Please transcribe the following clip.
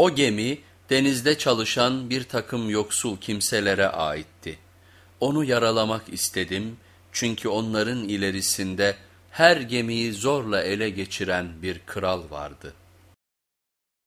O gemi denizde çalışan bir takım yoksul kimselere aitti. Onu yaralamak istedim çünkü onların ilerisinde her gemiyi zorla ele geçiren bir kral vardı.''